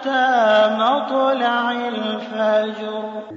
حتى مطلع الفجر.